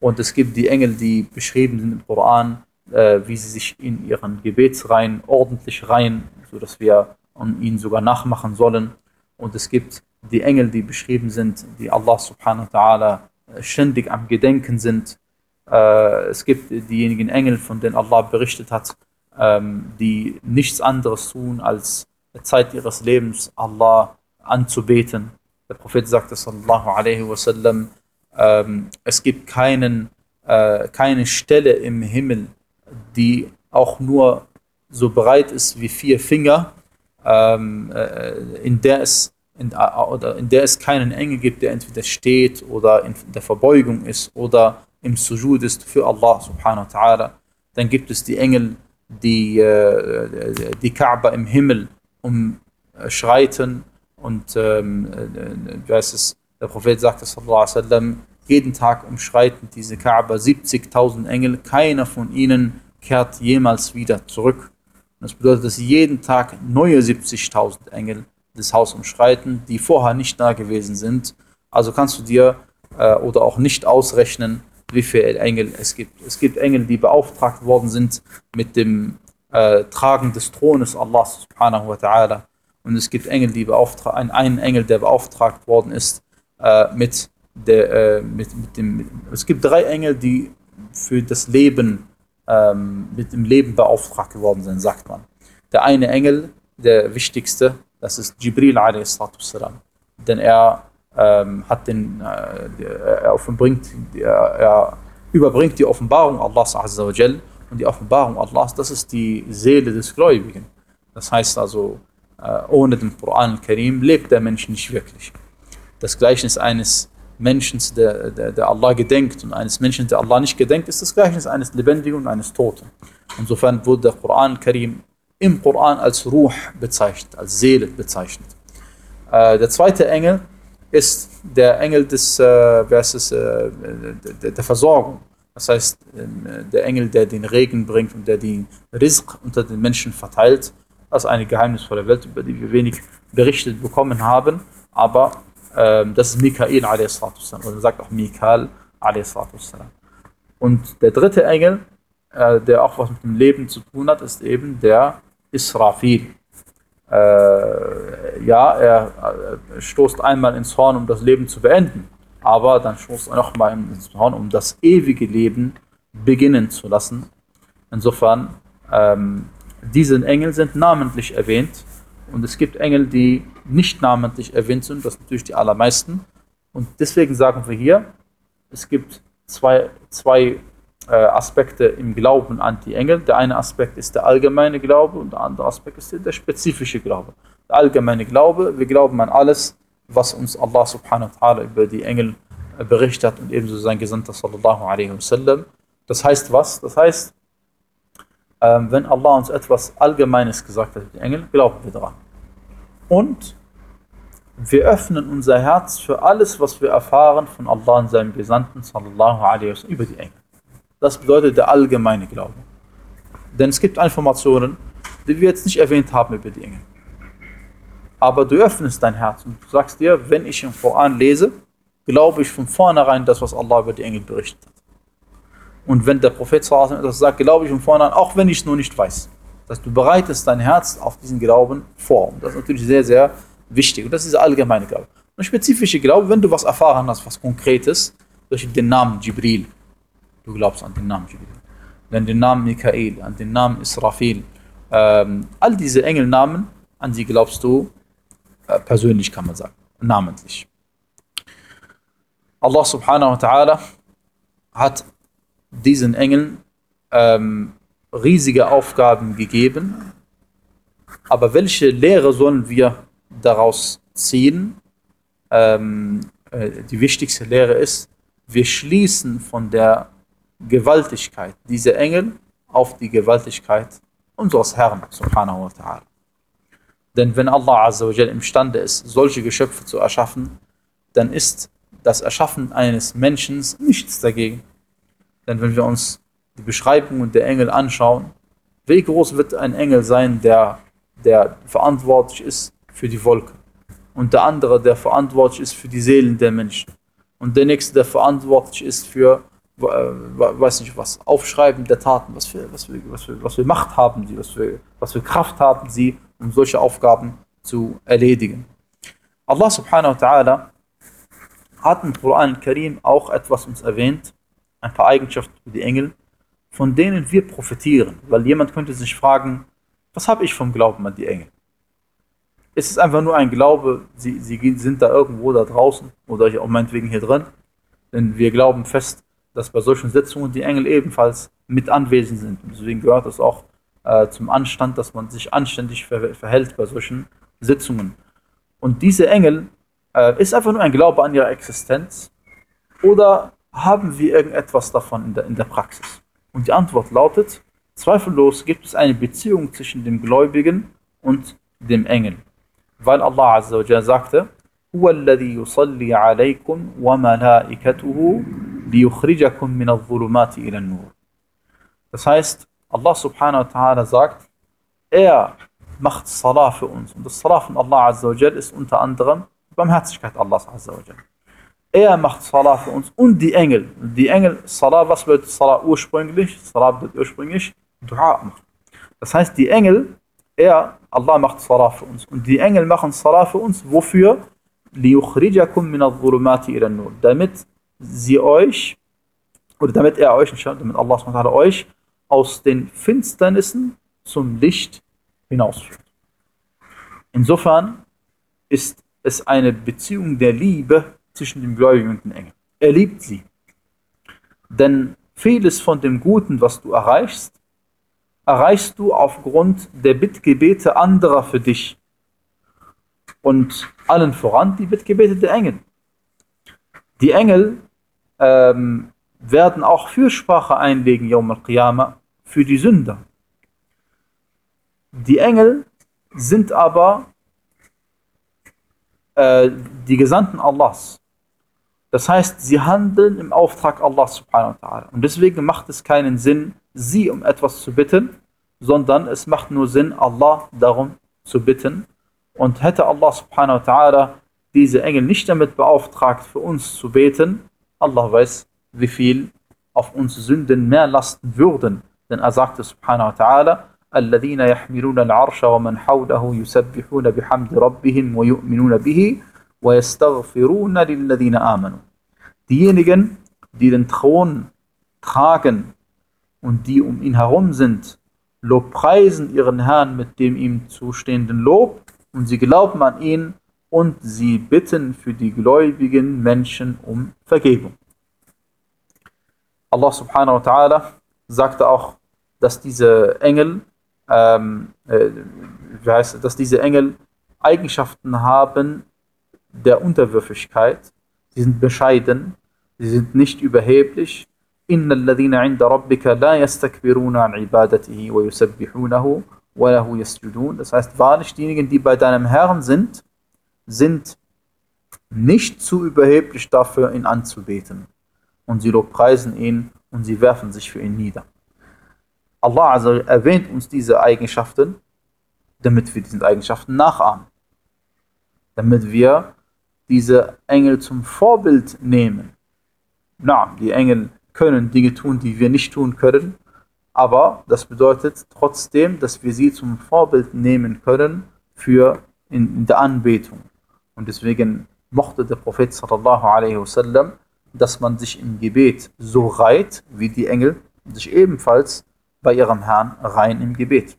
Und es gibt die Engel, die beschrieben sind im Koran, äh, wie sie sich in ihren Gebetsreihen ordentlich reihen, sodass wir ihnen sogar nachmachen sollen. Und es gibt die Engel, die beschrieben sind, die Allah subhanahu wa ta'ala äh, ständig am Gedenken sind. Äh, es gibt diejenigen Engel, von denen Allah berichtet hat, ähm, die nichts anderes tun, als Zeit ihres Lebens Allah anzubeten. Der Prophet sagte sallallahu alaihi wasallam, ähm, es gibt keinen, äh, keine Stelle im Himmel, die auch nur so breit ist wie vier Finger, ähm, äh, in der es in, oder in der es keinen Engel gibt, der entweder steht oder in der Verbeugung ist oder im Sujud ist für Allah subhanahu wa ta'ala. Dann gibt es die Engel, die äh, die Kaaba im Himmel umschreiten und ähm, äh, es, der Prophet sagte sallallahu alaihi wasallam, jeden Tag umschreiten diese Kaaba 70.000 Engel, keiner von ihnen kehrt jemals wieder zurück. das bedeutet, dass jeden Tag neue 70.000 Engel das Haus umschreiten, die vorher nicht da gewesen sind. Also kannst du dir äh, oder auch nicht ausrechnen, wie viele Engel es gibt. Es gibt Engel, die beauftragt worden sind mit dem äh, Tragen des Thrones Allah subhanahu wa ta'ala. Und es gibt Engel, die beauftragen, einen Engel, der beauftragt worden ist äh, mit der, äh, mit, mit dem, mit, es gibt drei Engel, die für das Leben, ähm, mit dem Leben beauftragt geworden sind, sagt man. Der eine Engel, der wichtigste, das ist Jibril a.s. Denn er ähm, hat den, äh, er, offenbringt, er, er, überbringt die Offenbarung Allahs Azza wa Jal und die Offenbarung Allahs, das ist die Seele des Gläubigen. Das heißt also, äh, ohne den Koran al-Karim lebt der Mensch nicht wirklich. Das Gleichnis eines Menschen, der, der, der, Allah gedenkt und eines Menschen, der Allah nicht gedenkt, ist das Gleichnis eines Lebendigen und eines Toten. Insofern wurde der Koran al-Karim im Koran als Ruh bezeichnet, als Seele bezeichnet. Äh, der zweite Engel ist der Engel des, äh, es, äh, der, der, Versorgung. Das heißt, ähm, der Engel, der den Regen bringt und der den Rizq unter den Menschen verteilt. Das ist eine geheimnisvolle Welt, über die wir wenig berichtet bekommen haben. Aber ähm, das ist Mikael a.s. Oder man sagt auch Mikael a.s. Und der dritte Engel, äh, der auch was mit dem Leben zu tun hat, ist eben der Israfil. Äh, ja, er äh, stoßt einmal ins Horn, um das Leben zu beenden, aber dann stoßt er nochmal ins Horn, um das ewige Leben beginnen zu lassen. Insofern, ähm, diese Engel sind namentlich erwähnt und es gibt Engel, die nicht namentlich erwähnt sind, das sind natürlich die allermeisten. Und deswegen sagen wir hier, es gibt zwei, zwei Aspekte im Glauben an die Engel. Der eine Aspekt ist der allgemeine Glaube und der andere Aspekt ist der spezifische Glaube. Der allgemeine Glaube, wir glauben an alles, was uns Allah subhanahu wa ta'ala über die Engel äh, berichtet und ebenso sein Gesandter sallallahu alaihi wasallam. Das heißt was? Das heißt, ähm, wenn Allah uns etwas Allgemeines gesagt hat, die Engel, glauben wir daran. Und wir öffnen unser Herz für alles, was wir erfahren von Allah und seinem Gesandten sallallahu alaihi wasallam über die Engel. Das bedeutet der allgemeine Glaube. Denn es gibt Informationen, die wir jetzt nicht erwähnt haben über die Engel. Aber du öffnest dein Herz und sagst dir, wenn ich im Koran lese, glaube ich von vornherein das, was Allah über die Engel berichtet hat. Und wenn der Prophet etwas sagt, glaube ich von vornherein, auch wenn ich es nur nicht weiß. Dass du bereitest dein Herz auf diesen Glauben vor. Und das ist natürlich sehr, sehr wichtig. Und das ist der allgemeine Glaube. Und spezifische Glaube, wenn du was erfahren hast, was Konkretes, durch den Namen Jibril, Du glaubst an den Namen Jibril, an den Namen Mikael, an den Namen Israfil. Ähm, all diese Engelnamen, an sie glaubst du äh, persönlich, kann man sagen, namentlich. Allah subhanahu wa ta'ala hat diesen Engeln ähm, riesige Aufgaben gegeben. Aber welche Lehre sollen wir daraus ziehen? Ähm, äh, die wichtigste Lehre ist, wir schließen von der Gewaltigkeit dieser Engel auf die Gewaltigkeit unseres Herrn, subhanahu wa ta'ala. Denn wenn Allah azza wa imstande ist, solche Geschöpfe zu erschaffen, dann ist das Erschaffen eines Menschen nichts dagegen. Denn wenn wir uns die Beschreibungen der Engel anschauen, wie groß wird ein Engel sein, der der verantwortlich ist für die Wolke. Und der andere, der verantwortlich ist für die Seelen der Menschen. Und der nächste, der verantwortlich ist für, äh, weiß nicht was, Aufschreiben der Taten, was für, was für, was für, was für Macht haben sie, was für, was für Kraft haben sie, um solche Aufgaben zu erledigen. Allah subhanahu wa ta'ala hat im Koran Karim auch etwas uns erwähnt, ein paar Eigenschaften für die Engel, von denen wir profitieren. Weil jemand könnte sich fragen, was habe ich vom Glauben an die Engel? Ist es einfach nur ein Glaube, sie, sie sind da irgendwo da draußen oder auch meinetwegen hier drin? Denn wir glauben fest, dass bei solchen Sitzungen die Engel ebenfalls mit anwesend sind. Und deswegen gehört es auch äh, zum Anstand, dass man sich anständig ver verhält bei solchen Sitzungen. Und diese Engel, äh, ist einfach nur ein Glaube an ihre Existenz? Oder haben wir irgendetwas davon in der, in der Praxis? Und die Antwort lautet, zweifellos gibt es eine Beziehung zwischen dem Gläubigen und dem Engel. Weil Allah Azza wa Jalla sagte, هو الذي يصلي عليكم وملائكته ليخرجكم من الظلمات إلى النور. Das heißt, Allah subhanahu wa ta'ala sagt, er macht Salah für uns. Und das Salah von Allah Azza wa Jalla ist unter anderem Barmherzigkeit Allahs Azza wa Jalla. Er macht Salah für uns und die Engel. Die Engel, Salah, was bedeutet Salah ursprünglich? Salah bedeutet ursprünglich Dua machen. Das heißt, die Engel, er, Allah macht Salah für uns. Und die Engel machen Salah für uns. Wofür? Damit sie euch, oder damit er euch, damit Allah euch aus den Finsternissen zum Licht hinausführt. Insofern ist es eine Beziehung der Liebe zwischen dem Gläubigen und dem Engel. Er liebt sie. Denn vieles von dem Guten, was du erreichst, erreichst du aufgrund der Bittgebete anderer für dich. Und allen voran die Bittgebete der Engel. Die Engel ähm, werden auch Fürsprache einlegen, Yawm al-Qiyamah, für die Sünder. Die Engel sind aber äh, die Gesandten Allahs. Das heißt, sie handeln im Auftrag Allahs subhanahu wa ta'ala. Und deswegen macht es keinen Sinn, sie um etwas zu bitten, sondern es macht nur Sinn, Allah darum zu bitten. Und hätte Allah subhanahu wa ta'ala diese Engel nicht damit beauftragt, für uns zu beten, Allah weiß, wie viel auf uns Sünden mehr lasten würden. Denn er sagte subhanahu wa ta'ala, الذين يحملون العرش ومن حوله يسبحون بحمد ربهم ويؤمنون به ويستغفرون للذين آمنوا. Diejenigen, die den Thron tragen und die um ihn herum sind, lobpreisen ihren Herrn mit dem ihm zustehenden Lob und sie glauben an ihn und sie bitten für die gläubigen Menschen um Vergebung. Allah subhanahu wa ta'ala sagte auch, dass diese Engel ähm, äh, wie heißt, dass diese Engel Eigenschaften haben der Unterwürfigkeit. Sie sind bescheiden, sie sind nicht überheblich. إن الذين عند ربك لا يستكبرون عن عبادته ويسبحونه وله يسجدون. Das heißt, wahrlich diejenigen, die bei deinem Herrn sind, sind nicht zu überheblich dafür, ihn anzubeten. Und sie lobpreisen ihn und sie werfen sich für ihn nieder. Allah also erwähnt uns diese Eigenschaften, damit wir diesen Eigenschaften nachahmen. Damit wir diese Engel zum Vorbild nehmen. Na, die Engel können Dinge tun, die wir nicht tun können, aber das bedeutet trotzdem, dass wir sie zum Vorbild nehmen können für in, in der Anbetung. Und deswegen mochte der Prophet sallallahu alaihi wasallam, dass man sich im Gebet so reiht, wie die Engel sich ebenfalls bei ihrem Herrn rein im Gebet.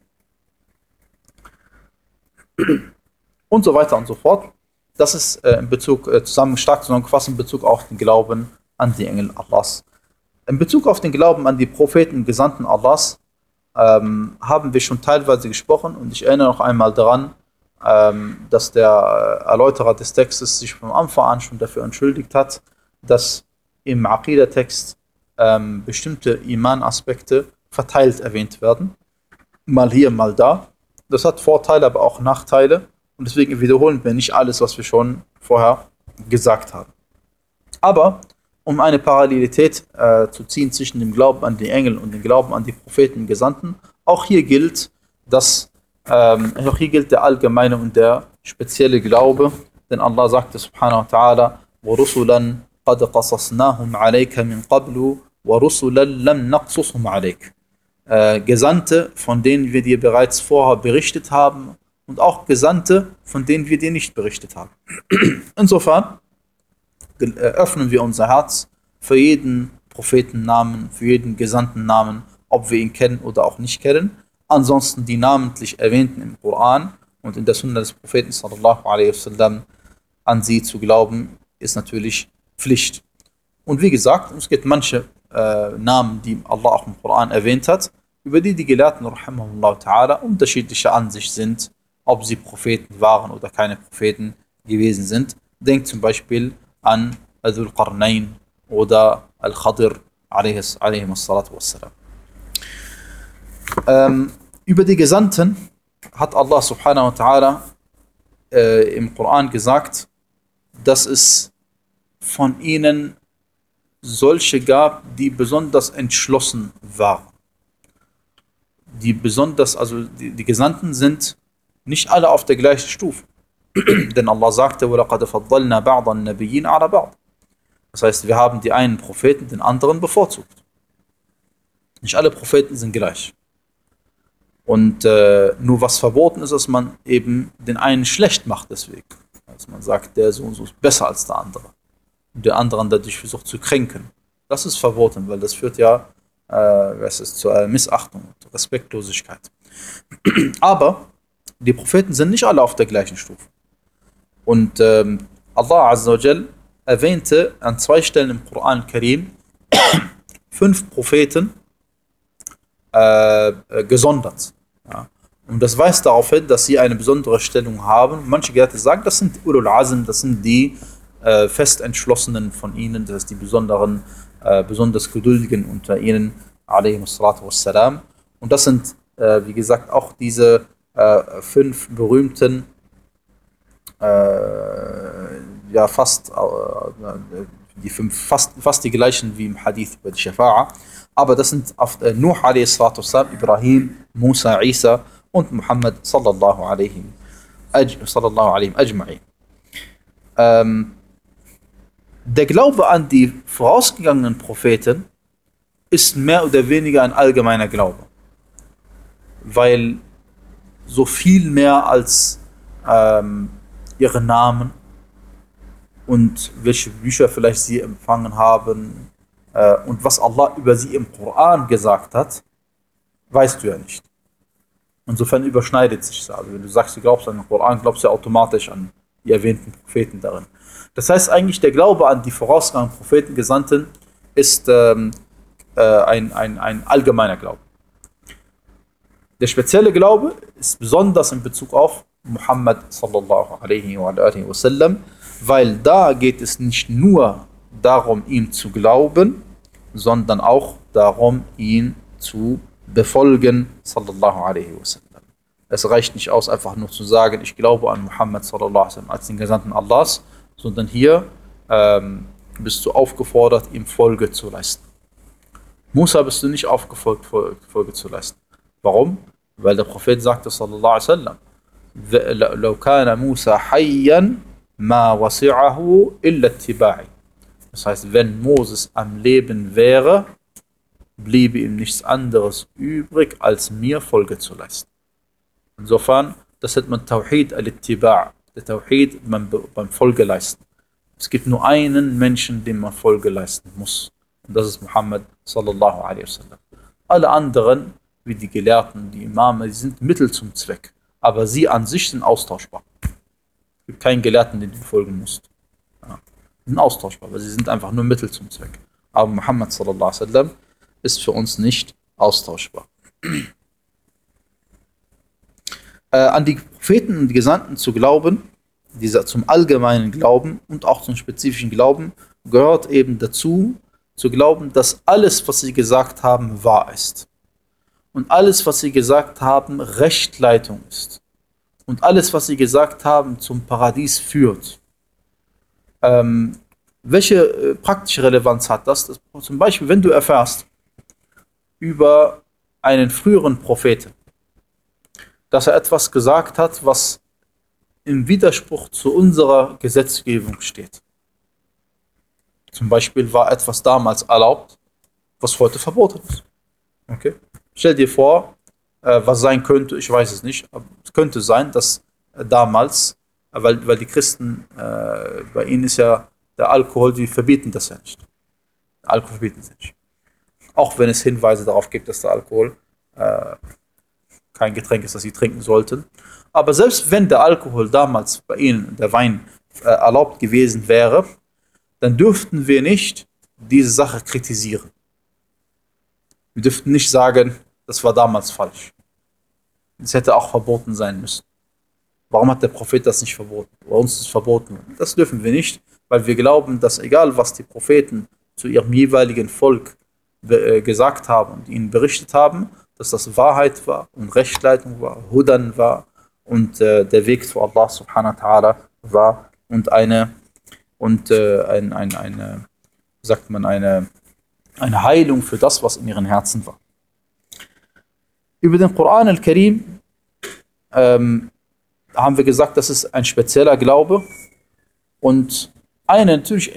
Und so weiter und so fort. Das ist äh, in Bezug, äh, zusammen stark zusammengefasst in Bezug auf den Glauben an die Engel Allahs. In Bezug auf den Glauben an die Propheten, Gesandten Allahs, ähm, haben wir schon teilweise gesprochen und ich erinnere noch einmal daran, dass der äh, Erläuterer des Textes sich vom Anfang an schon dafür entschuldigt hat, dass im Aqidah-Text ähm, bestimmte Iman-Aspekte verteilt erwähnt werden. Mal hier, mal da. Das hat Vorteile, aber auch Nachteile. Und deswegen wiederholen wir nicht alles, was wir schon vorher gesagt haben. Aber um eine Parallelität äh, zu ziehen zwischen dem Glauben an die Engel und dem Glauben an die Propheten Gesandten, auch hier gilt, dass Ähm, auch hier gilt der allgemeine und der spezielle Glaube, denn Allah sagte subhanahu wa ta'ala, وَرُسُلًا قَدْ قَصَصْنَاهُمْ عَلَيْكَ مِنْ قَبْلُ وَرُسُلًا لَمْ نَقْصُصْهُمْ عَلَيْكَ äh, Gesandte, von denen wir dir bereits vorher berichtet haben und auch Gesandte, von denen wir dir nicht berichtet haben. Insofern äh, öffnen wir unser Herz für jeden Prophetennamen, für jeden Gesandtennamen, ob wir ihn kennen oder auch nicht kennen. Ansonsten die namentlich erwähnten im Koran und in der Sunna des Propheten sallallahu alaihi wasallam an sie zu glauben, ist natürlich Pflicht. Und wie gesagt, es gibt manche äh, Namen, die Allah auch im Koran erwähnt hat, über die die Gelehrten ta'ala unterschiedlicher Ansicht sind, ob sie Propheten waren oder keine Propheten gewesen sind. Denkt zum Beispiel an Adul Qarnayn oder Al-Khadir ähm, über die Gesandten hat Allah subhanahu wa ta'ala äh, im Koran gesagt, dass es von ihnen solche gab, die besonders entschlossen waren. Die besonders, also die, die Gesandten sind nicht alle auf der gleichen Stufe. Denn Allah sagte, وَلَقَدْ فَضَّلْنَا بَعْضَ النَّبِيِّينَ عَلَى بَعْض Das heißt, wir haben die einen Propheten den anderen bevorzugt. Nicht alle Propheten sind gleich. Und äh, nur was verboten ist, dass man eben den einen schlecht macht deswegen. Also man sagt, der so und so ist besser als der andere. Und der anderen dadurch versucht zu kränken. Das ist verboten, weil das führt ja äh, was ist, zu Missachtung und Respektlosigkeit. Aber die Propheten sind nicht alle auf der gleichen Stufe. Und ähm, Allah Azzawajal erwähnte an zwei Stellen im Koran Karim fünf Propheten äh, äh, gesondert. Und das weist darauf hin, dass sie eine besondere Stellung haben. Manche Gelehrte sagen, das sind Ulul Azim, das sind die äh, fest entschlossenen von ihnen, das ist die besonderen, äh, besonders geduldigen unter ihnen, wassalam. Und das sind, äh, wie gesagt, auch diese äh, fünf berühmten, äh, ja fast, äh, die fünf, fast, fast die gleichen wie im Hadith über die Shafa'a. Aber das sind äh, Nuh a.s., Ibrahim, Musa, Isa und Muhammad sallallahu alaihi, sallallahu alaihi ajma'in. Ähm, der Glaube an die vorausgegangenen Propheten ist mehr oder weniger ein allgemeiner Glaube. Weil so viel mehr als ähm, ihre Namen und welche Bücher vielleicht sie empfangen haben äh, und was Allah über sie im Koran gesagt hat, weißt du ja nicht. Insofern überschneidet sich das. Also wenn du sagst, du glaubst an den Koran, glaubst du automatisch an die erwähnten Propheten darin. Das heißt eigentlich, der Glaube an die vorausgegangenen Propheten, Gesandten, ist ähm, äh, ein, ein, ein allgemeiner Glaube. Der spezielle Glaube ist besonders in Bezug auf Muhammad sallallahu alaihi wa sallam, weil da geht es nicht nur darum, ihm zu glauben, sondern auch darum, ihn zu befolgen, sallallahu alaihi wa sallam. Es reicht nicht aus, einfach nur zu sagen, ich glaube an Muhammad sallallahu alaihi wa sallam als den Gesandten Allahs, sondern hier ähm, bist du aufgefordert, ihm Folge zu leisten. Musa bist du nicht aufgefordert, Folge zu leisten. Warum? Weil der Prophet sagte, sallallahu alaihi wasallam, لو كان موسى حيا ما وسعه إلا اتباعي. Das heißt, wenn Moses am Leben wäre, bliebe ihm nichts anderes übrig, als mir Folge zu leisten. Insofern, das hat man Tawhid al-Ittiba', der Tawhid beim, beim Folge leisten. Es gibt nur einen Menschen, dem man Folge leisten muss. Und das ist Muhammad sallallahu alaihi wasallam. Alle anderen wie die Gelehrten, die Imame, die sind Mittel zum Zweck. Aber sie an sich sind austauschbar. Es gibt keinen Gelehrten, den du folgen musst. Ja. Die sind austauschbar, weil sie sind einfach nur Mittel zum Zweck. Aber Muhammad sallallahu alaihi wasallam ist für uns nicht austauschbar. Äh, an die Propheten und Gesandten zu glauben, dieser zum allgemeinen Glauben und auch zum spezifischen Glauben, gehört eben dazu, zu glauben, dass alles, was sie gesagt haben, wahr ist und alles, was sie gesagt haben, Rechtleitung ist und alles, was sie gesagt haben, zum Paradies führt. Ähm, welche äh, praktische Relevanz hat das? das? Zum Beispiel, wenn du erfährst über einen früheren Propheten, dass er etwas gesagt hat, was im Widerspruch zu unserer Gesetzgebung steht. Zum Beispiel war etwas damals erlaubt, was heute verboten ist. Okay? Stell dir vor, äh, was sein könnte, ich weiß es nicht, aber es könnte sein, dass äh, damals, äh, weil, weil die Christen, bei ihnen ist ja der Alkohol, die verbieten das ja nicht. Alkohol verbieten sie nicht. Auch wenn es Hinweise darauf gibt, dass der Alkohol äh, kein Getränk ist, das sie trinken sollten. Aber selbst wenn der Alkohol damals bei ihnen, der Wein, äh, erlaubt gewesen wäre, dann dürften wir nicht diese Sache kritisieren. Wir dürften nicht sagen, das war damals falsch. Es hätte auch verboten sein müssen. Warum hat der Prophet das nicht verboten? Bei uns ist es verboten. Das dürfen wir nicht, weil wir glauben, dass egal was die Propheten zu ihrem jeweiligen Volk gesagt haben und ihnen berichtet haben, dass das Wahrheit war und Rechtleitung war, Hudan war und äh, der Weg zu Allah subhanahu wa ta'ala war und eine und äh, ein, ein, eine, sagt man, eine, eine Heilung für das, was in ihren Herzen war. Über den Koran al-Karim ähm, haben wir gesagt, das ist ein spezieller Glaube und eine natürlich,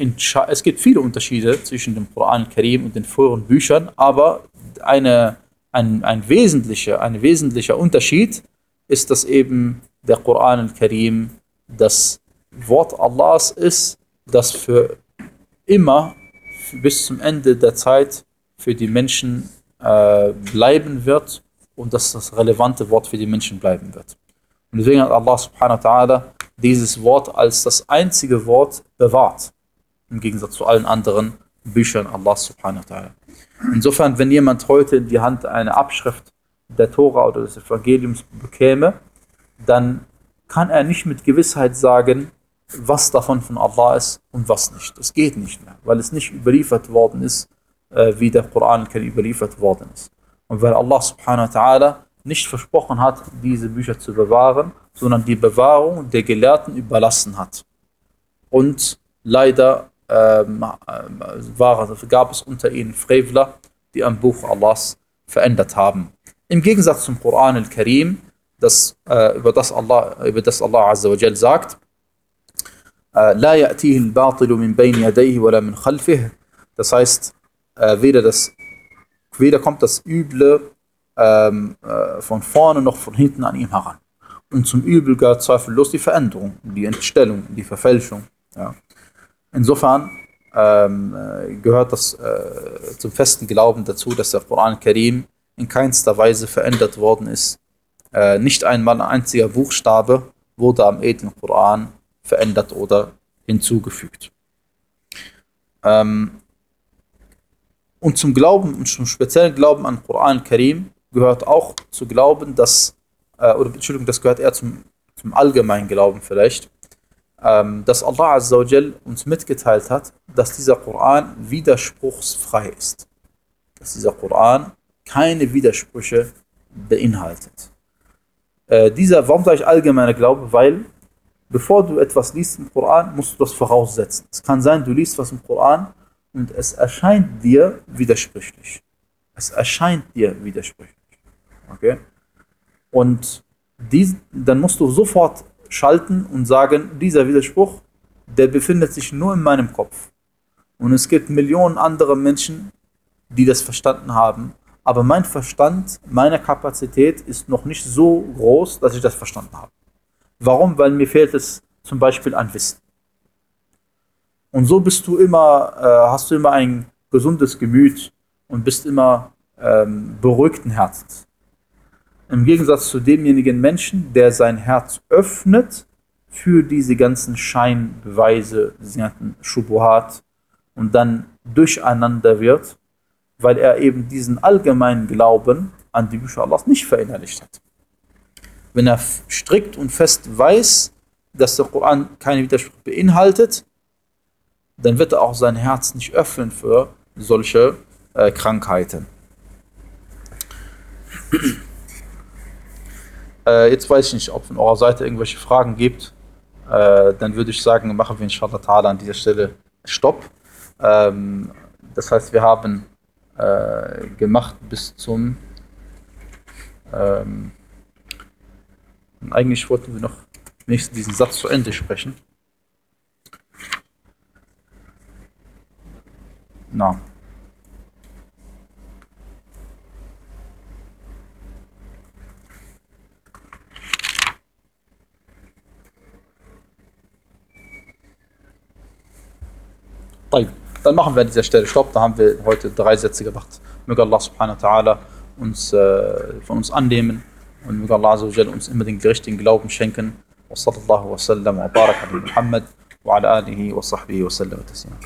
es gibt viele Unterschiede zwischen dem Koran al-Karim und den früheren Büchern, aber eine, ein, ein, wesentlicher, ein wesentlicher Unterschied ist, dass eben der Koran al-Karim das Wort Allahs ist, das für immer bis zum Ende der Zeit für die Menschen äh, bleiben wird und dass das relevante Wort für die Menschen bleiben wird. Und deswegen hat Allah subhanahu wa ta'ala dieses Wort als das einzige Wort bewahrt, im Gegensatz zu allen anderen Büchern Allah subhanahu wa ta'ala. Insofern, wenn jemand heute in die Hand eine Abschrift der Tora oder des Evangeliums bekäme, dann kann er nicht mit Gewissheit sagen, was davon von Allah ist und was nicht. Das geht nicht mehr, weil es nicht überliefert worden ist, äh, wie der Koran überliefert worden ist. Und weil Allah subhanahu wa ta'ala nicht versprochen hat, diese Bücher zu bewahren, sondern die Bewahrung der Gelehrten überlassen hat. Und leider ähm, äh, war, gab es unter ihnen Frevler, die am Buch Allahs verändert haben. Im Gegensatz zum Koran al-Karim, das, äh, über, das Allah, über das Allah Azza wa Jal sagt, لا يأتيه الباطل من بين يديه ولا من خلفه. Das heißt, äh, weder, das, weder kommt das Üble ähm, äh, von vorne noch von hinten an ihm heran. Und zum Übel gehört zweifellos die Veränderung, die Entstellung, die Verfälschung. Ja. Insofern ähm, äh, gehört das äh, zum festen Glauben dazu, dass der Koran Karim in keinster Weise verändert worden ist. Äh, nicht einmal ein einziger Buchstabe wurde am edlen Koran verändert oder hinzugefügt. Ähm, und zum Glauben und zum speziellen Glauben an Koran Karim gehört auch zu glauben, dass, äh, oder Entschuldigung, das gehört eher zum, zum allgemeinen Glauben vielleicht, ähm, dass Allah Azza uns mitgeteilt hat, dass dieser Koran widerspruchsfrei ist. Dass dieser Koran keine Widersprüche beinhaltet. Äh, dieser, warum sage ich allgemeiner Glaube? Weil bevor du etwas liest im Koran, musst du das voraussetzen. Es kann sein, du liest was im Koran und es erscheint dir widersprüchlich. Es erscheint dir widersprüchlich. Okay? Und dies, dann musst du sofort schalten und sagen, dieser Widerspruch, der befindet sich nur in meinem Kopf. Und es gibt Millionen andere Menschen, die das verstanden haben. Aber mein Verstand, meine Kapazität ist noch nicht so groß, dass ich das verstanden habe. Warum? Weil mir fehlt es zum Beispiel an Wissen. Und so bist du immer, äh, hast du immer ein gesundes Gemüt und bist immer ähm, beruhigten Herzens. Im Gegensatz zu demjenigen Menschen, der sein Herz öffnet für diese ganzen Scheinbeweise, diese ganzen Schubuhat und dann durcheinander wird, weil er eben diesen allgemeinen Glauben an die Bücher Allahs nicht verinnerlicht hat wenn er strikt und fest weiß, dass der Koran keine Widersprüche beinhaltet, dann wird er auch sein Herz nicht öffnen für solche äh, Krankheiten. Äh, jetzt weiß ich nicht, ob von eurer Seite irgendwelche Fragen gibt. Äh, dann würde ich sagen, machen wir inshallah ta'ala an dieser Stelle Stopp. Ähm, das heißt, wir haben äh, gemacht bis zum ähm, eigentlich wollten wir noch wenigstens diesen Satz zu Ende sprechen. Na. Dann machen wir an dieser Stelle Stopp. Da haben wir heute drei Sätze gemacht. Möge Allah subhanahu wa ta'ala uns, äh, von uns annehmen und möge Allah uns immer den richtigen Glauben schenken. وصلى الله وسلم وبارك على محمد وعلى آله وصحبه وسلم تسليما